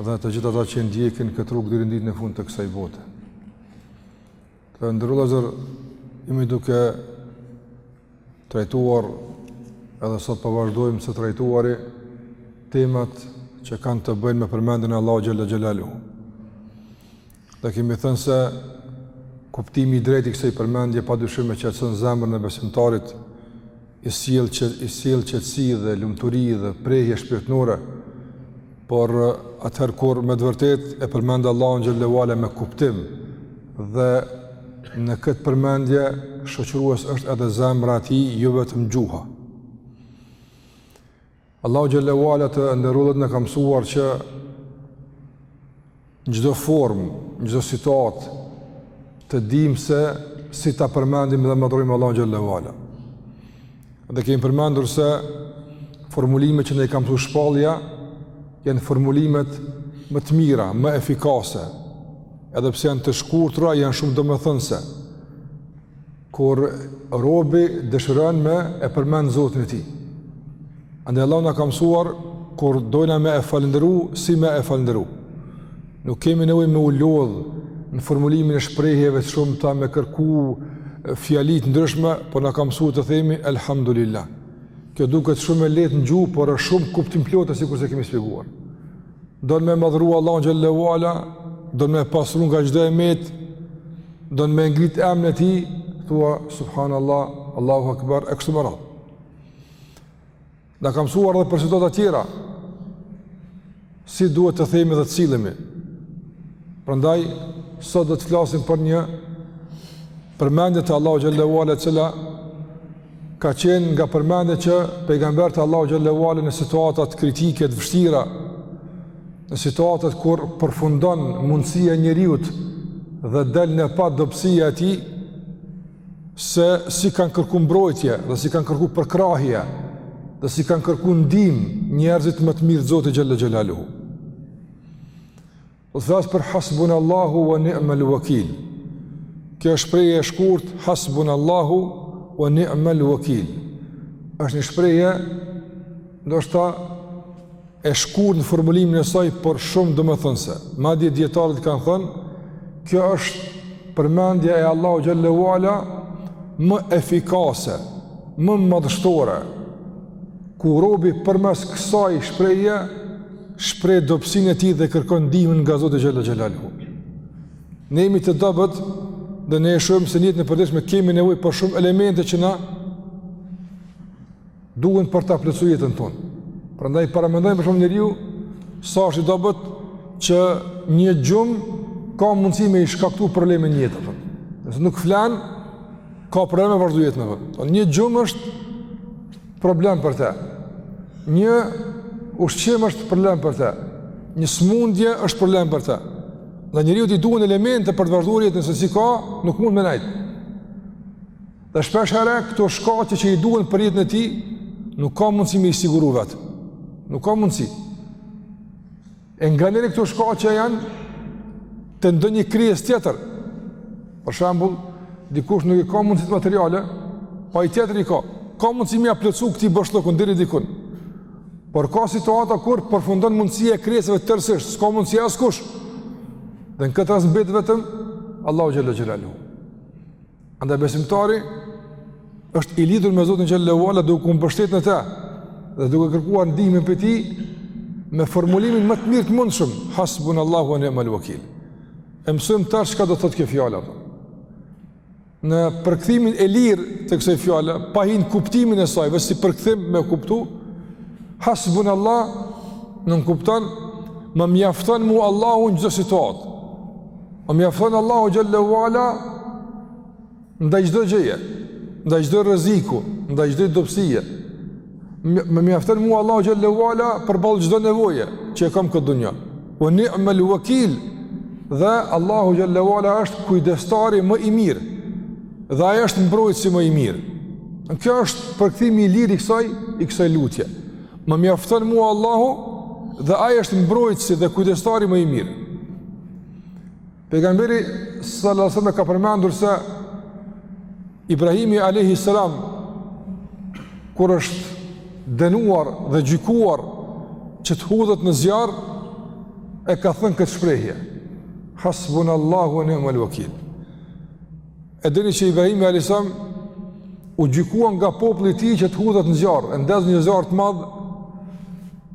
Dhe të gjithë ata që ndjekin këtë rrugë deri në ditën e fundit të kësaj bote. Të nderuar vëllezër jemi duke trajtuar edhe sot po vazhdojmë së trajtuari temat që kanë të bëjnë me përmendjen e Allahut xhelle xhelaluhu. Dhe kemi thënë se kuptimi i drejtë i kësaj përmendje padyshim e qetëson zemrën e besimtarit, i sjell që i sjell qetësi dhe lumturi dhe prehje shpirtënore. Por atëherë kur me të vërtetë e përmend Allahun xhelle ue ala me kuptim dhe në këtë përmendje shoqërues është edhe zemra e tij, jo vetëm gjuha. Allahu xhelle ue ala të nderuar vëllezër na ka mësuar që në çdo formë, në çdo situatë të dimë se si ta përmendim dhe madhërojmë Allahun xhelle ue ala. Dhe kemi përmendur se formulimet që na i ka mësu shpallja janë formulimet më të mira, më efikase. Edhe pse janë të shkurtra, janë shumë domethënëse. Kur robi dëshiron me e përmend Zotin e tij. Andaj Allahu na ka mësuar kur dojna me e falënderu, si me e falënderu. Nuk kemi nevojë me u lodh në formulimin e shprehjeve të shumta me kërku fjali të ndryshme, por na ka mësu të themi elhamdulillah. Kjo duket shumë e lehtë në gjuhë, por është shumë kuptimplotë sikurse kemi shpjeguar. don me madhëru Allahun xhelle ue ala, don me pastru nga çdo e metë, don me ngrit emnin e tij, thua, subhanallah, Allahu akbar, e kështu me radhë. Na ka mësuar edhe për situata tjera, si duhet të themi dhe të sillemi. Prandaj, sot do të flasim për një Përmendje të Allahut xhelle ue ala e cila ka qenë nga përmendjet që pejgamberët e Allahut xhelle ue ala në situatat kritike të vështira, në situatat kur përfundon mundësia e njeriut dhe del në pah dobësia e tij se si kanë kërku mbrojtje dhe si kanë kërku përkrahje dhe si kanë kërku ndihmë njerëzit më të mirë Zoti xhelle xhelaluhu. Do të flas për Hasbunallahu wa ni'mal wakeel. Kjo është shprehje e shkurtë Hasbunallahu wa ni'mal wakeel. Është një shprehje ndoshta e shkurtë në formulimin e saj, por shumë domethënëse. Madje dietarët kanë thënë, kjo është përmendja e Allahut xhelle ue ala më efikase, më madhështore, Kur robi përmes kësaj shprehje shpreh dobësinë e tij dhe kërkon ndihmën nga Zoti xhel-le xhelaluhu. Ne jemi të dobët dhe ne e shohim se në jetën e përditshme kemi nevojë për shumë elemente që na duhen për ta plotësuar jetën tonë. Prandaj paramendoni për shembull njeriu sa është i dobët që një gjum ka mundësi me i shkaktu probleme në jetë apo. Nëse nuk flan, ka probleme vazhdu jetën apo. Një gjum është Problem për të. Një ushqim është problem për të. Një smundje është problem për të. Dhe njeriut i duhen elemente për të vazhduar jetën, nëse s'i ka, nuk mund me nejt. Dhe shpesh herë këto shkaqe që i duhen për jetën e tij, nuk ka mundësi me i siguru vetë. Nuk ka mundësi. E nganjëherë këto shkaqe janë te ndonjë krijesë tjetër. Për shambull, dikush nuk i ka mundësit materiale, po një tjetër i ka. Ka mundësi me ia plotësu këtij boshllëkun deri dikun. Por ka situata kur përfundon mundësia e krijesave tërsisht, s'ka mundësi askush. Dhe në këtë rast mbet vetëm, Allahu xhel-le xhelaluhu. Andaj besimtari është i lidhur me Zotin xhel-le xhelaluhu duke u mbështet në të dhe duke kërkuar ndihmën prej tij me formulimin më të mirë të mundshëm hasbunallahu wa ni'mal wakeel. E mësojmë tash çka do të thotë kjo fjalë apo. Në përkthimin e lirë të kësaj fjale, pa hi n' kuptimin e saj, veç si përkthim me kuptu, hasbunallahu nënkupton më mjafton mu Allahu në çdo situatë. Më mjafton Allahu xhel-le xhelaluhu ndaj çdo gjëje, ndaj çdo rreziku, ndaj çdo dobësie. Më mjafton mua Allahu xhel-le xhelaluhu përballë çdo nevoje që e kam n'këtë dunja. Wa ni'mal wakil dhe Allahu xhel-le xhelaluhu është kujdestari më i mirë. Dhe ai është mbrojtësi më i mirë. Kjo është përkthimi i lirë i kësaj i kësaj lutje. Më mjafton mua Allahu dhe ai është mbrojtësi dhe kujdestari më i mirë. Pejgamberi sallallahu alajhi wasallam e ka përmendur se Ibrahimi alayhi salam kur është dënuar dhe gjykuar që të hudhet në zjarr e ka thënë këtë shprehje Hasbunallahu wa ni'mal wakeel. E dini që Ibrahimi a.s. u gjykua nga populli i tij që të hudhet në zjarr, e ndezën një zjarr të madh,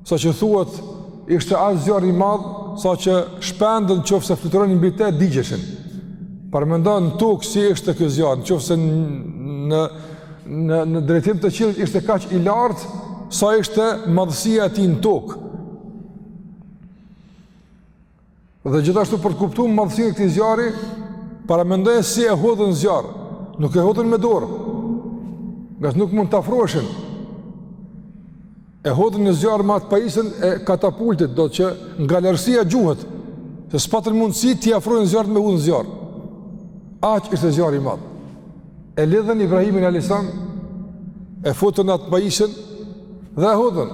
saqë thuhet ishte aq zjarr i madh saqë shpendët qoftë se fluturonin mbi të digjeshin. Paramendoni në tokë si ishte ky zjarr, qoftë se në në në drejtim të qiellit ishte kaq i lartë sa ishte madhësia e tij në tokë. Dhe gjithashtu për të kuptu madhësinë e këtij zjarri, paramendoje si e hodhën zjarr. Nuk e hodhën me dorë. Ngaqë nuk mund të afroheshin. E hodhën në zjarr me atë pajisën e katapultit, do të që nga larësia gjuhet, se s'patën mundësi t'i afrohen zjarrit me e hudh në zjarr. Aq ishte zjarr i madhë. E lidhën Ibrahimin alejhi selam, e futën n'atë pajisën dhe e hodhën.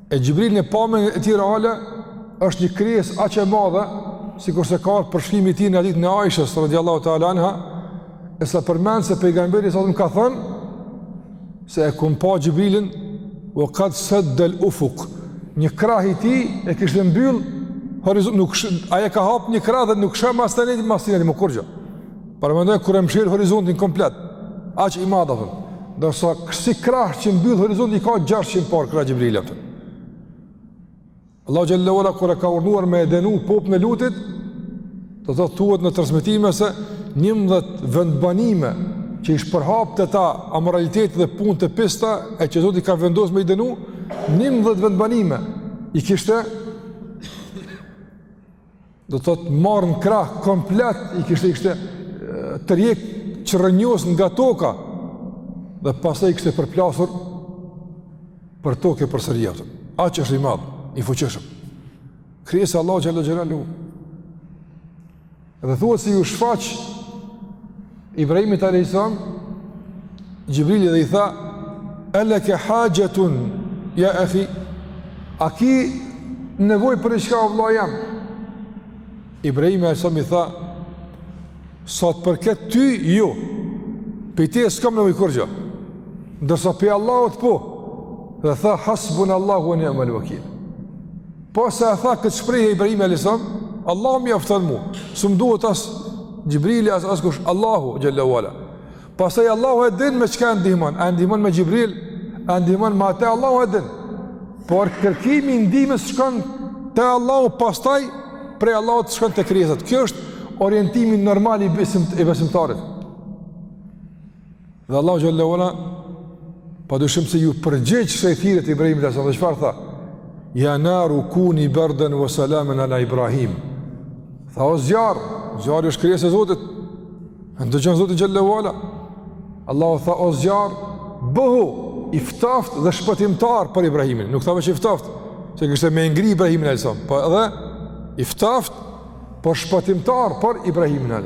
E Xhibrili në pamjen e tij reale është një krijesë aq e madhe, sikurse ka ardhur përshkrimi i tij në hadithin e Aishës radhiyallahu ta'ala anha, e cila përmend se pejgamberi salem ka thënë se e kom pa Xhibrilin wa qad sadda al-ufuq. Një krah i tij e kishte mbyll horizontin, ai e ka hap një krah dhe nuk shihet mas tani mas tani më kurgjo. Paramendoje kur e mshel horizontin komplet, aq i madh. Ndërsa kësi krah që mbyll horizontin i ka 600 palë krah Xhibrili. Allahu xhelle ue ala kur e ka urdhnu me e dënu popullin e Lutit, do të thuhet në transmetime se njëmdhet vendbanime që ish përhap te ta amoraliteti dhe punët e pista e që Zoti ka vendos me i dënu, njëmdhet vendbanime i kishte do të thotë marrë në krah komplet i kishte i kishte tërhjek çrrënjos nga toka dhe pastaj i kishte përplasur për toke përsëri atë. Aq është i madh, i fuqishëm. Krijesë e Allahut xhelle xhelalu. Dhe thuhet se iu shfaq Ibrahimit alayhis salam Jibrili dhe i tha alaka hajatun ya akhi a ki nevojë për diçka o vëllai jem Ibrahimi alayhis salam i tha sa t'përket ty jo, pej teje s'kam nevojë kurgjo ndërsa pej Allahut po dhe tha hasbun Allahu wa ni'mal wakeel Pasi e tha këtë shprehje Ibrahimi alejhi selam, Allahu më mjafton mu, s'um duhet as Xhibrili, as, askush, Allahu xhelle ue ala. Pastaj Allahu e din me çka e ndihmon, a e ndihmon me Xhibril, a e ndihmon me ate, Allahu e din. Por kërkimi i ndihmës shkon te Allahu, pastaj prej Allahut shkon te krijesat. Kjo është orientimi normal i, besim, i besimtarit. Dhe Allahu xhelle ue ala pa dyshim se iu përgjigj kësaj thirrje të Ibrahimit alejhi selam dhe çfarë tha? Ja naru kuni bardan wa salaman ala Ibrahim. Tha o zjarr, zjarri është krijesë e Zotit. E ndëgjon Zotin xhelle ue ala. Allahu tha o zjarr, bëhu i ftoft dhe shpëtimtar për Ibrahimin. Nuk tha veç i ftoft, se kishte me e ngri Ibrahimin alejhi selam, po edhe i ftoft por shpëtimtar për Ibrahimin ai.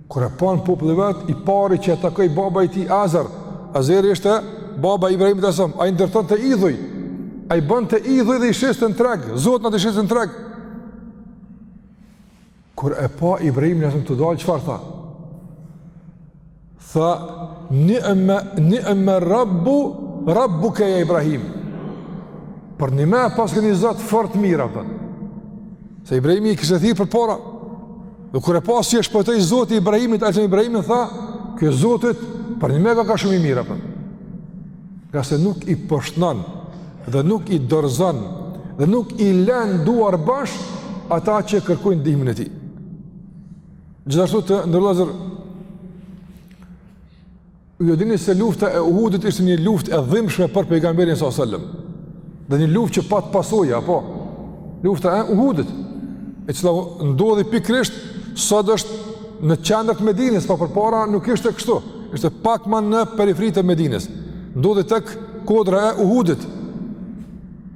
Kur e panë populli vetë, i pari që e takoi baba i tij Azar, Azeri ishte baba i Ibrahimit alayhis salam. Ai ndërtonte idhuj. Ai bënte idhuj dhe i shiste në treg, zotnat i shiste në treg. Kur e pa Ibrahimin alayhis tu dalë, çfarë tha? Tha ni'ma rabbu rabbuka ya Ibrahim. Për nime paske ni zot fort të mirë apo? Se Ibrahimi i kishte thirr përpara. Dhe kur e pa që e shpëtoi Zoti Ibrahimit, alayhis Ibrahimin tha, "Ky Zoti yt për nime ka shumë i mirë apo?" Ngase nuk i poshtnon dhe nuk i dorëzon dhe nuk i lën duarbosh ata që kërkojnë ndihmën e tij. Gjithashtu të nderuar vllazër Ju e dini se lufta e Uhudit ishte një luftë e dhimbshme për pejgamberin sa selam. Dhe një luftë që pat pasoja, apo lufta e Uhudit, e cila ndodhi pikërisht sot është në qendër të Medinës, po përpara nuk ishte kështu. Ishte pak më në periferi të Medinës. Ndodhi tek kodra e Uhudit.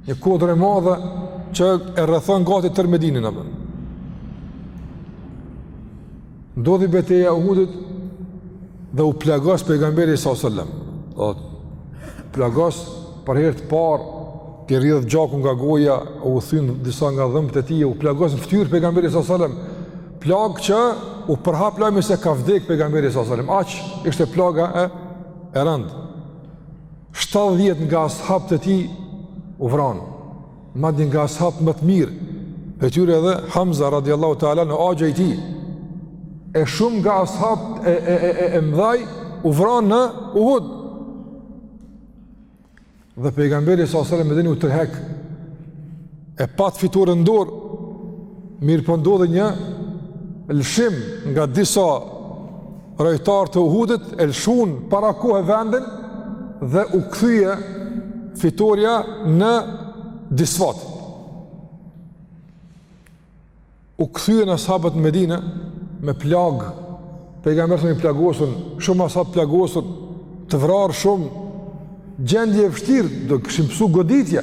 Një kodër e madhe që e rrethon gati tërë Medinën apo. Ndodhi beteja e Uhudit dhe u plagos pejgamberi sa sallam. U plagos për herë të parë t'i rrjedh gjaku nga goja, iu thyen disa nga dhëmbët e tij, u plagos në fytyrë pejgamberi sa sallam. Plagë që u përhap lajmi se ka vdek pejgamberi sa sallam. Aq ishte plaga e e rëndë. 70 nga ashabët e tij u vranë. Madje nga ashabët më të mirë, prej tyre edhe Hamza radiallahu ta'ala anhu axha i tij, e shumë nga ashabët e, e, e, e, e mdhaj u vranë në Uhud. Dhe pejgamberi s.a.s. me demek u tërhek, e pat fitoren n'dorë, mirëpo ndodhi një lëshim nga disa rojtarë të Uhudit e lëshuan para kohe vendin dhe u kthye fitorja në disfatë. U kthyen ashabët në Medinë me plagë. Pejgamberi sa selam i plagosur, shumë ashabë të plagosur, të vrarë shumë gjendje e vështirë, do kishim pësu goditje.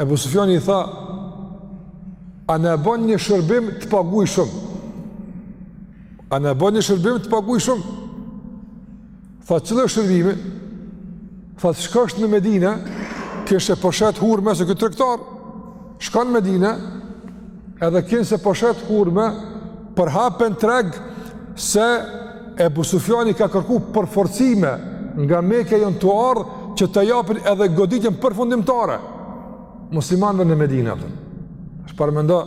Ebu Sufjani i tha, a na bon një shërbim të paguj shumë? A na bon një shërbim të paguj shumë? Tha, çillo shërbimi? Tha, të shkosh në Medine, kinse po shet hurme se ky tregtar. Shko në Medine, edhe kinse po shet hurme, përhape në treg se Ebu Sufjani ka kërku përforcime nga Meka e janë tu ardhë që t'ia japin edhe goditjen përfundimtare muslimanve në Medinë. Tash paramendo,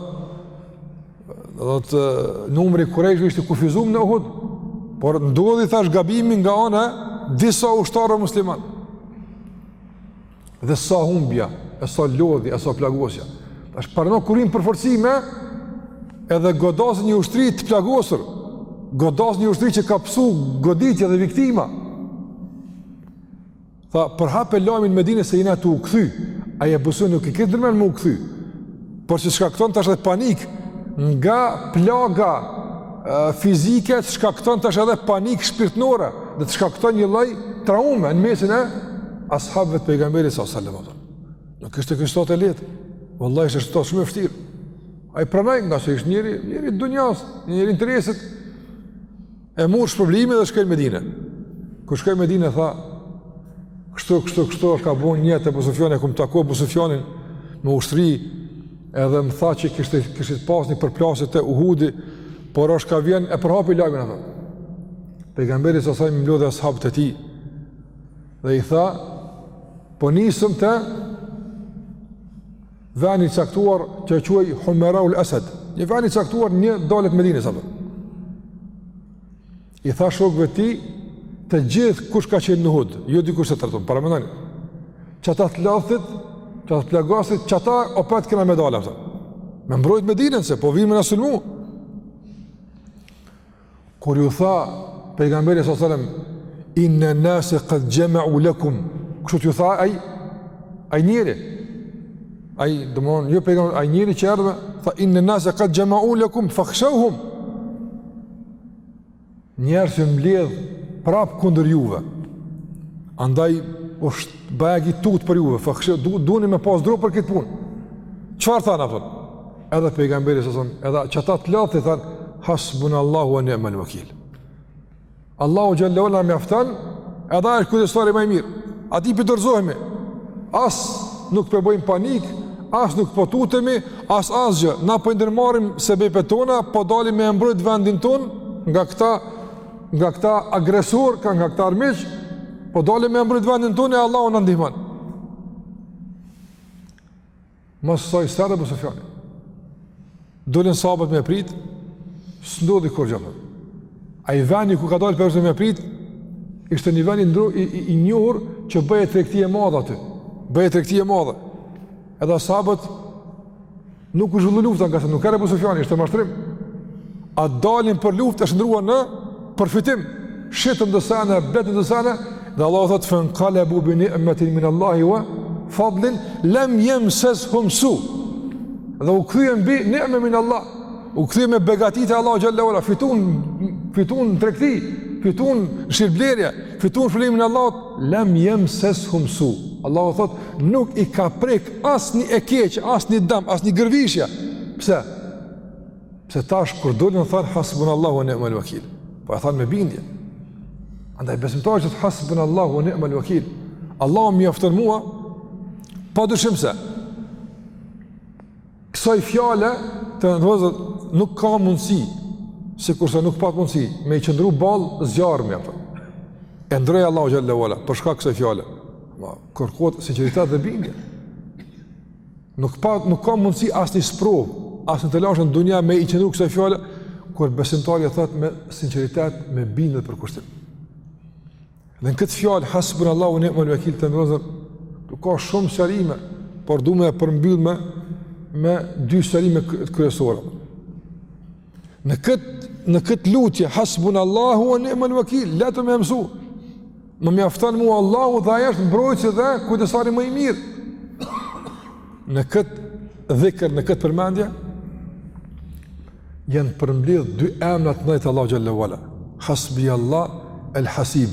domethënë numri i kurejshve ishte i kufizum në Uhud, por ndodhi thashë gabimi nga ana e disa ushtarëve musliman. Dhe sa humbja, e sa lodhja, e sa plagosja. Tash paramendo kur vijn përforcime, edhe godasin një ushtri të plagosur, godasin një ushtri që ka pësu goditje dhe viktima. Tha, përhape lajmin në Medinë se jena tu u kthy, ai Ebu Su nuk e ka ndërmend me u kthy. Por që shkakton tash edhe panik, nga plaga e, fizike, të shkakton tash edhe panik shpirtnore, dhe të shkakton një lloj traume në mesin e ashabëve të pejgamberit s.a.s. ato. Nuk ishte kështu e lehtë, vallahi ishte shtë shumë e vështirë. Ai pranoi ngase ishte njeri, njeri i dunjas, njeri i interesit, E mur shpërblimin dhe shkoi në Medinë. Kur shkoi në Medinë tha, kështu kështu kështu ka bën nijet Ebu Sufjani, kum taku Ebu Sufjanin me ushtri edhe më tha që kishte kishte pas një përplasje te Uhudi, por është ka vjen e përhapi lajmin atë. Pejgamberi s.a.s. i mblodhi ashabët e tij dhe i tha po nisemi te Veni i caktuar që quhej Humera ul Asad. Një ven i caktuar në dalje të Medinës apo. I tha shokëve të tij të gjithë kush ka qenë në Uhud, jo dikush tjetër, paramendoni. Qata të lodhtit, qata të plagostit, qata opet kena me dalë ato. Me mbrojt Medinën se po vijn me na sulmu. Kur ju tha pejgamberi sallallahu alajhi wasallam inna nase qad jama'u lakum, kështu ju tha ai ai njeri. Ai domthon jo pejgamberi, ai njeri që erdhi tha inna nase qad jama'u lakum fakhshawhum. Njerëz që mbledh prap kundër juve. Andaj është bajagi tut për juve, fakhshë duhet duni me pas dru për këtë punë. Çfarë thanë Edhe pejgamberi s.a.s., edhe qata të lodht thanë hasbunallahu wa ni'mal wakeel. Allahu xhallahu na mjafton, edhe ai është kujdestari ma i mirë. Atij po i dorëzohemi. As nuk po bëjmë panik, as nuk po tutemi, as asgjë. Na po i ndërmarrim sebepet tona, po dalim me mbrojt vendin ton nga këta nga këta agresor, ka nga këta armiq, po dalim me mbrojt vendin ton e Allahu na ndihmon. Mas asaj s'erdh Ebu Sufjani. Dulën sahabët me prit, s'ndodhi kurgjë. Ai veni ku ka dalë për me prit, ishte një ven i ndru, i, i, i njohur që bëhej tregti e madhe aty. Bëhej tregti e madhe. Edhe sahabët nuk u zhvillu lufta ngase nuk erdh Ebu Sufjani, ishte mashtrim. A dalin për luftë e shndrruan në përfitim, shitën do sene, bletën do sene, dhe Allahu thotë, fenkalebu bi ni'metin min Allahi wa fadlin, lem jemses'hum su, dhe u kthyen bi ni'me min Allah, u kthyen me begatitë e Allahut xhalla wa ala, fitun, fitun në tregti, fitun në shitblerje, fitun shpërblimin e Allahut, lem jemses'hum su, Allahu thotë, nuk i ka prek asnjë e keqe, asnjë dam, asnjë gërvishtje, pse? Pse tash kur dolën than hasbunallahu wa ni'mal wakeel. Po e than me bindje. Andaj besimtari që thot hasbunallahu wa ni'mal wakeel. Allahu më mjafton mua pa dyshim se kësaj fjale të nderuar nuk ka mundësi sikurse nuk pat mundësi me i qëndru ball zjarrmi ato. E ndrroi Allahu xhallahu ala për shkak kësaj fjale. Ma kërkohet sinqeritet dhe bindje. Nuk pa nuk ka mundësi asnjë sprov, asnjë telashe në dunja me i qëndru kësaj fjale kur besimtari e thot me sinqeritet, me bindje përkushtim. Dhe në këtë fjalë hasbunallahu ni'mal wakil të nderuar, do ka shumë shërime, por du me e përmbyll me me dy shërime kryesore. Në këtë në këtë lutje hasbunallahu wa ni'mal wakeel, lehtë me mësu. Më mjafton mua Allahu dhe ai është mbrojtësi dhe kujdesari më i mirë. Në këtë dhikr, në këtë përmendje janë përmbledh dy emra të mëdhenj të Allahut xhallahu ala. Hasbi Allah el-Hasib.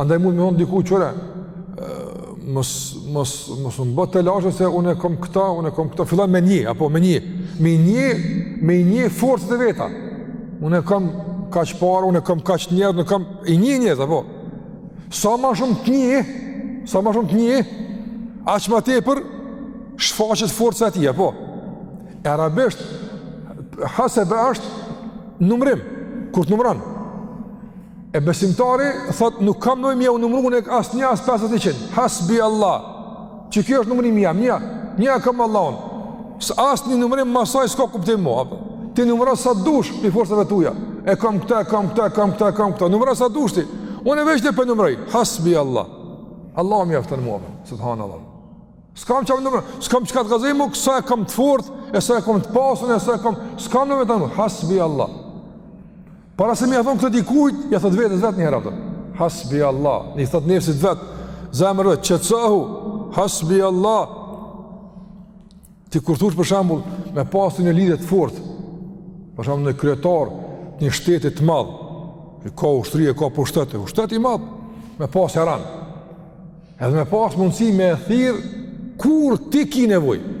Andaj mund me thanë dikush kqyre, mos mos mos m'bo telashe se unë e kam këta, unë e kam këta, fillon me njeh apo me njeh, me i njeh, me i njeh forcat e veta. Unë kam kaq pare, unë kam kaq njerëz, unë kam, i njeh njerëz, apo. Sa më shumë të njeh, sa më shumë të njeh, aq më tepër shfaqet forca e tij, apo. E arabisht hasebe është numrim, kur të numron. E besimtari thot nuk kam nevojë me i numru as një as pesë as njëqind. Hasbi Allah. Qikjo është numri im, nja, nja e kam Allahun. Se asnjë numrim masanej s'ka kuptim mo, apo. Ti numro sa dush ti forcat e tuja. E kam këta, e kam këta, e kam këta, e kam këta. Numro sa dush ti. Unë veç këtë po numroj. Hasbi Allah. Allahu më mjafton mua, subhanallah. S'kam ça me numru, s'kam çka të kallxoj mo, këta e kam të fort, e këta e kam të pasun, e këta e kam... S'kam numra të numroj. Hasbi Allah. Para se me ia thon këtë dikujt, ia thot vetes vetë një herë atë. Hasbi Allah, i thot nefsit vet, zemrës vet, qetsohu. Hasbi Allah. Ti kur thush për shembull, me pas një lidhje të fortë, për shembull një kryetar të një shteti të madh, që ka ushtri e ka pushtet, o shtet i madh, me pas jaran. Edhe me pas mundësi me e thirr kur ti ke nevojë.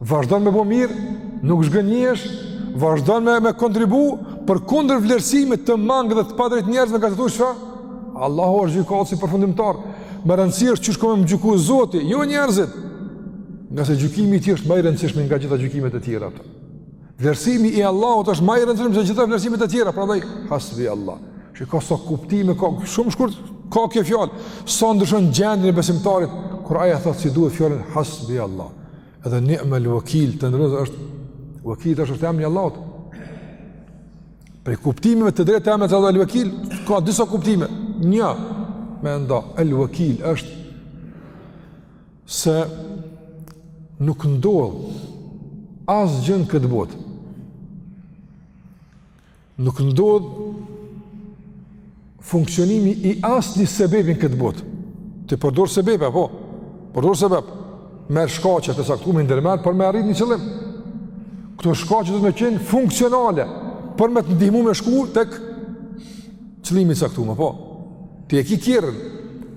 Vazhdon me bo mirë, nuk zhgënjehesh, vazhdon me, me kontribu përkundër vlerësimit të mangët dhe të padrejtë njerëzve, ka të thush, Allahu është gjykatësi përfundimtar, me rëndësi është qysh ka me më gjyku zoti, jo njerëzit, ngase gjykimi i tij është ma i rëndësishmi nga gjitha gjykimet e tjera, apo. Vlerësimi i Allahut është më i rëndësishëm se gjitha vlerësimet e tjera, prandaj hasbi Allah. Që ka sa kuptime ka shumë shkurt ka kjo fjalë, sa ndryshon gjendjen e besimtarit kur ai e thotë si duhet fjalën hasbi Allah. Edhe ni'mal wakil të ndroz është wakil është emri i Allahut. Prej kuptimeve të drejta emri i Allahut el wakil ka disa kuptime. Një, me ndo, el wakil është se nuk ndodh asgjë në këtë botë. Nuk ndodh funksionimi i asnjë sebebi në këtë botë. Ti përdor sebebe, po, përdor sebebe, merr shkaqe të caktume, ndërmerr për me arrit një qëllim. Këto shkaqe do të me qenë funksionale për me të ndihmu me shku tek qëllimi i caktum, po. Ti e ki njërën,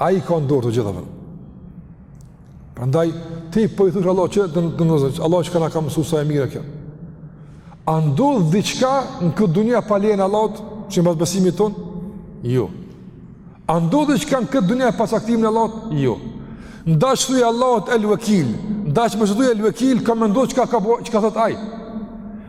Ai i ka n'dorë të gjitha vëlla. Prandaj, ti po i thush Allah që të nëzën, që Allah çka na ka mësu sa e mirë kjo. A ndodh diçka në këtë dunja pa lejen e Allahut, simbas besimit tonë? Jo. A ndodh diçka në këtë dunja pa caktimin e Allahut? Jo. Ndaç thuj Allahut el-vekil, ndaç mos i thuj el-vekil, ka me ndodh çka ka, çka thotë ai.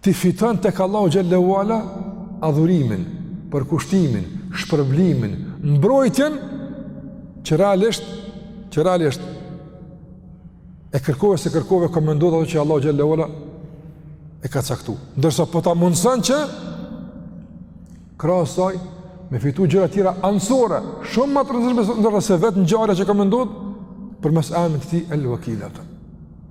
ti fiton tek Allahu xhel-le ve ala adhurimin, përkushtimin, shpërblimin, mbrojtjen që realisht që realisht e kërkove se kërkove ka me ndodh ato që Allahu xhel-le ve ala e ka caktu. Ndërsa po ta mundëson që krahas saj me fitu gjëra tjera anësore, shumë ma të rëndësishme se vetë ngjarja që ka me ndodh përmes emrit të tij el-vakil atëm.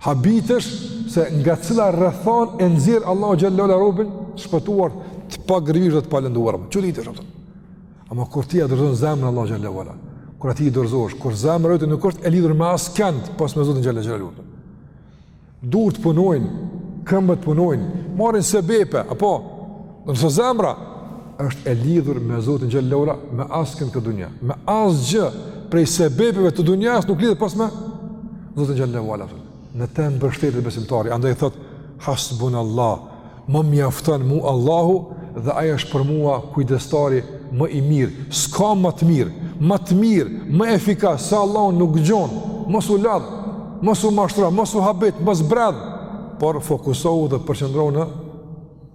Habitesh se nga cila rrethanë e nxjerr Allahu xhel-le ve ala robin shpëtuar të pagërvisht dhe të palënduar. Çuditesh, apo. Ama kur ti ia dorëzon zemrën Allahut xhel-le ve ala, kur atij i dorëzohesh, kur zemra jote nuk është e lidhur me askënd pos me Zotin xhel-le xhelaluhu. Durt punojnë, këmbët punojnë, marrin sebepe, apo Nëse zemra është e lidhur me Zotin xhel-le ve ala, me askënd në këtë dunja, me asgjë prej sebepeve të dunjas nuk lidhet pos me Zotin xhel-le ve ala. Në te mbështetet besimtari, andaj thotë, hasbun Allah, më mjafton mu Allahu dhe ai është për mua kujdestari më i mirë, s'ka më të mirë, më të mirë, më efikas, se Allahu nuk gjen, mos u lodh, mos u mashtro, mos u habit, mos bredh, por fokusohu dhe përqendrohu në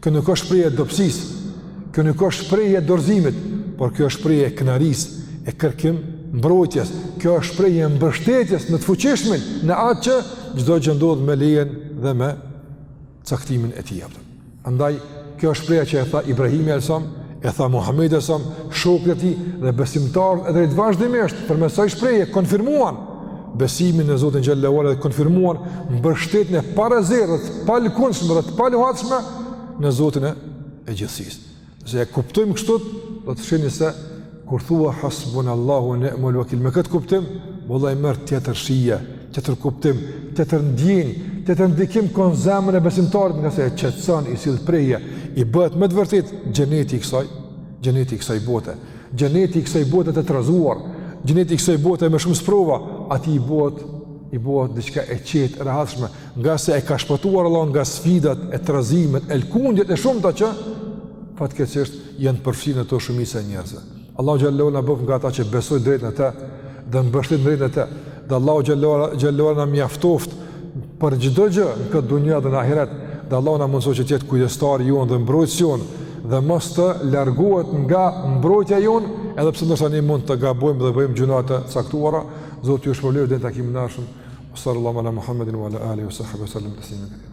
Kjo nuk është shprehje e dobësisë, kjo nuk është shprehje e dorëzimit, por kjo është shprehje e krenarisë, e kërkim mbrojtjes. Kjo është shprehje e mbështetjes në të fuqishmin, në atë që çdo gjë ndodh me lejen dhe me caktimin e tij. Andaj kjo është shprehja që e tha Ibrahimi alejhi selam E tha Muhamedi alejhi selam, shokët e tij dhe besimtarët e drejtë vazhdimisht përmes kësaj shprehje konfirmuan besimin në Zotin xhele ue ala dhe konfirmuan mbështetjen e parezervë, të palëkundshme dhe të paluhatshme në Zotin e gjithësisë. Nëse e kuptojmë kështu, do të shihni se kur thua hasbunallahu wa ni'mal wakil me këtë kuptim, vallahi merr tjetër shije, Tjetër kuptim, tjetër ndjenjë, tjetër ndikim ka në zemrën e besimtarit ngase e qetëson, i sill prehje, i bëhet me të vërtetë xheneti i kësaj, xheneti i kësaj bote, xheneti i kësaj bote të trazuar, xheneti i kësaj bote me shumë sprova, atij i bëhet, i bëhet diçka e qetë, e rehatshme, ngase e ka shpëtuar Allahu nga sfidat, e trazimet, e lkundjet e shumta që, fatkeqësisht, janë përfshi në to shumica e njerëzve. Allahu xhele ue ala na bëftë nga ata që besojnë drejt në të dhe mbështeten drejt në të. Dhe Allahu xhele ue ala na mjaftoftë për çdo gjë në këtë dunja dhe në ahiret. Dhe Allahu na mundësoftë që të jetë kujdestar i jonë dhe mbrojtës i jonë dhe mos të largohet nga mbrojtja e jonë, edhe pse ndoshta ne mund të gabojmë dhe bëjmë gjynahe të caktuara. Zoti ju shpërbleftë, deri në takimin e ardhshëm. Wa sallallahu ala Muhammadin wa ala alihi wa sahbihi wa sallam taslima.